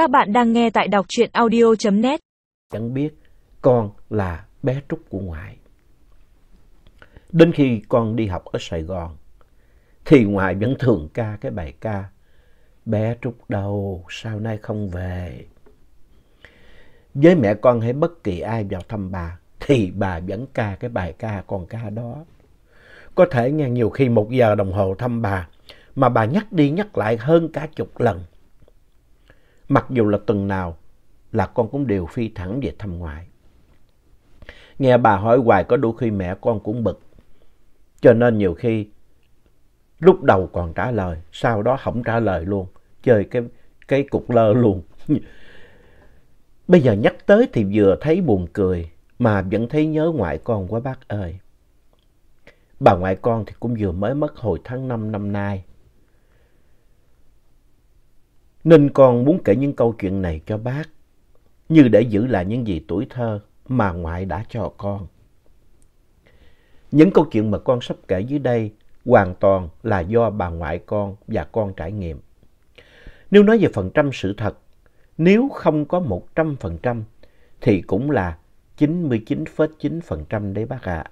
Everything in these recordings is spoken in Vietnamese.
Các bạn đang nghe tại đọc truyện audio.net. Chẳng biết con là bé Trúc của ngoại. Đến khi con đi học ở Sài Gòn, thì ngoại vẫn thường ca cái bài ca Bé Trúc đâu, sao nay không về? Với mẹ con hay bất kỳ ai vào thăm bà, thì bà vẫn ca cái bài ca con ca đó. Có thể nghe nhiều khi một giờ đồng hồ thăm bà, mà bà nhắc đi nhắc lại hơn cả chục lần. Mặc dù là tuần nào là con cũng đều phi thẳng về thăm ngoại. Nghe bà hỏi hoài có đôi khi mẹ con cũng bực. Cho nên nhiều khi lúc đầu còn trả lời, sau đó không trả lời luôn. Chơi cái, cái cục lơ luôn. Bây giờ nhắc tới thì vừa thấy buồn cười mà vẫn thấy nhớ ngoại con quá bác ơi. Bà ngoại con thì cũng vừa mới mất hồi tháng 5 năm nay. Nên con muốn kể những câu chuyện này cho bác, như để giữ lại những gì tuổi thơ mà ngoại đã cho con. Những câu chuyện mà con sắp kể dưới đây hoàn toàn là do bà ngoại con và con trải nghiệm. Nếu nói về phần trăm sự thật, nếu không có một trăm phần trăm thì cũng là chín mươi chín phẩy chín phần trăm đấy bác ạ.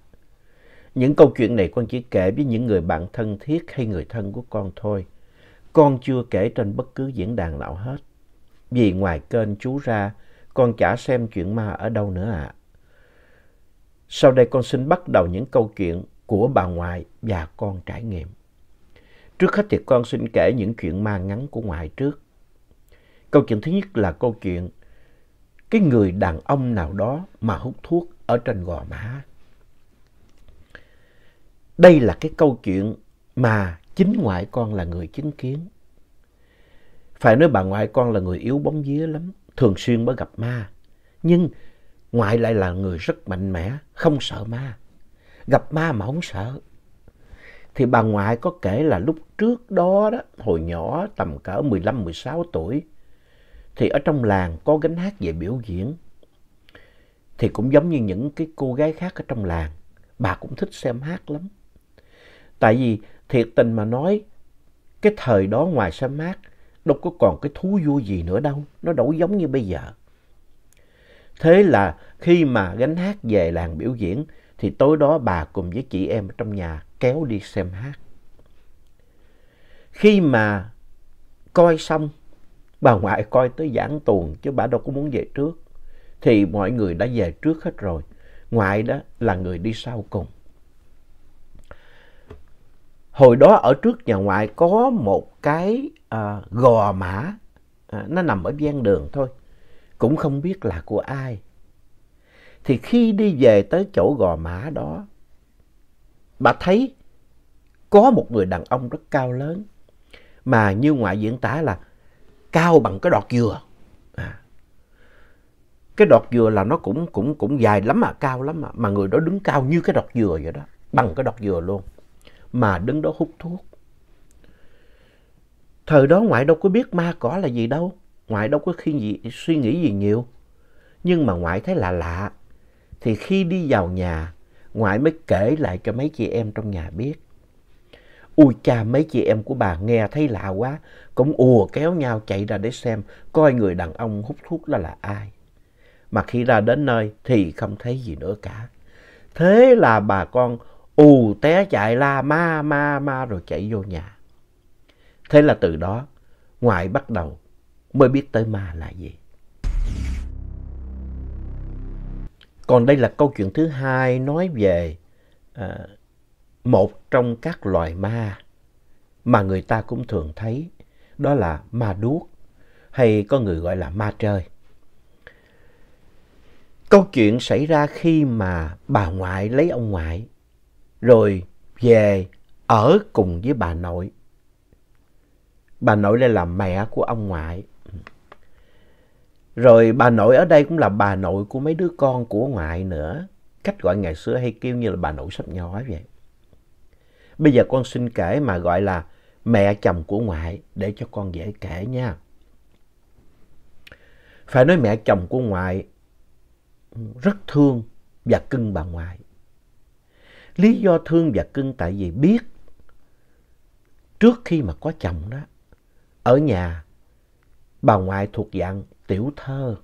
Những câu chuyện này con chỉ kể với những người bạn thân thiết hay người thân của con thôi. Con chưa kể trên bất cứ diễn đàn nào hết. Vì ngoài kênh chú ra, con chả xem chuyện ma ở đâu nữa ạ. À. Sau đây con xin bắt đầu những câu chuyện của bà ngoại và con trải nghiệm. Trước hết thì con xin kể những chuyện ma ngắn của ngoại trước. Câu chuyện thứ nhất là câu chuyện cái người đàn ông nào đó mà hút thuốc ở trên gò má. Đây là cái câu chuyện mà chính ngoại con là người chứng kiến. Phải nói bà ngoại con là người yếu bóng vía lắm, thường xuyên mới gặp ma. Nhưng ngoại lại là người rất mạnh mẽ, không sợ ma. Gặp ma mà không sợ. Thì bà ngoại có kể là lúc trước đó, đó hồi nhỏ tầm cỡ 15-16 tuổi, thì ở trong làng có gánh hát về biểu diễn. Thì cũng giống như những cái cô gái khác ở trong làng, bà cũng thích xem hát lắm. Tại vì thiệt tình mà nói, cái thời đó ngoài sa mát, đâu có còn cái thú vui gì nữa đâu, nó đâu giống như bây giờ. Thế là khi mà gánh hát về làng biểu diễn, thì tối đó bà cùng với chị em ở trong nhà kéo đi xem hát. Khi mà coi xong, bà ngoại coi tới giảng tuồng chứ bà đâu có muốn về trước. Thì mọi người đã về trước hết rồi. Ngoại đó là người đi sau cùng. Hồi đó ở trước nhà ngoại có một cái à, gò mã, à, ờ, nó nằm ở ven đường thôi, cũng không biết là của ai. Thì khi đi về tới chỗ gò mã đó, bà thấy có một người đàn ông rất cao lớn, mà như ngoại diễn tả là cao bằng cái đọt dừa. À. Cái đọt dừa là nó cũng cũng cũng dài lắm mà cao lắm mà, mà người đó đứng cao như cái đọt dừa vậy đó, bằng cái đọt dừa luôn mà đứng đó hút thuốc. Thời đó ngoại đâu có biết ma cỏ là gì đâu, ngoại đâu có khi gì, suy nghĩ gì nhiều. Nhưng mà ngoại thấy lạ lạ, thì khi đi vào nhà, ngoại mới kể lại cho mấy chị em trong nhà biết. Ui cha mấy chị em của bà nghe thấy lạ quá, cũng ùa kéo nhau chạy ra để xem coi người đàn ông hút thuốc đó là ai. Mà khi ra đến nơi thì không thấy gì nữa cả. Thế là bà con ù té chạy la ma ma ma rồi chạy vô nhà. Thế là từ đó ngoại bắt đầu mới biết tới ma là gì. Còn đây là câu chuyện thứ hai nói về à, một trong các loài ma mà người ta cũng thường thấy, đó là ma đuốc hay có người gọi là ma trời. Câu chuyện xảy ra khi mà bà ngoại lấy ông ngoại rồi về ở cùng với bà nội. Bà nội đây là mẹ của ông ngoại. Rồi bà nội ở đây cũng là bà nội của mấy đứa con của ngoại nữa. Cách gọi ngày xưa hay kêu như là bà nội sắp nhỏ vậy. Bây giờ con xin kể mà gọi là mẹ chồng của ngoại để cho con dễ kể nha. Phải nói mẹ chồng của ngoại rất thương và cưng bà ngoại. Lý do thương và cưng tại vì biết trước khi mà có chồng đó, ở nhà bà ngoại thuộc dạng tiểu thơ.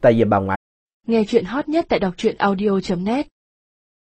Tại vì bà ngoại Nghe chuyện hot nhất tại đọc truyện audio.net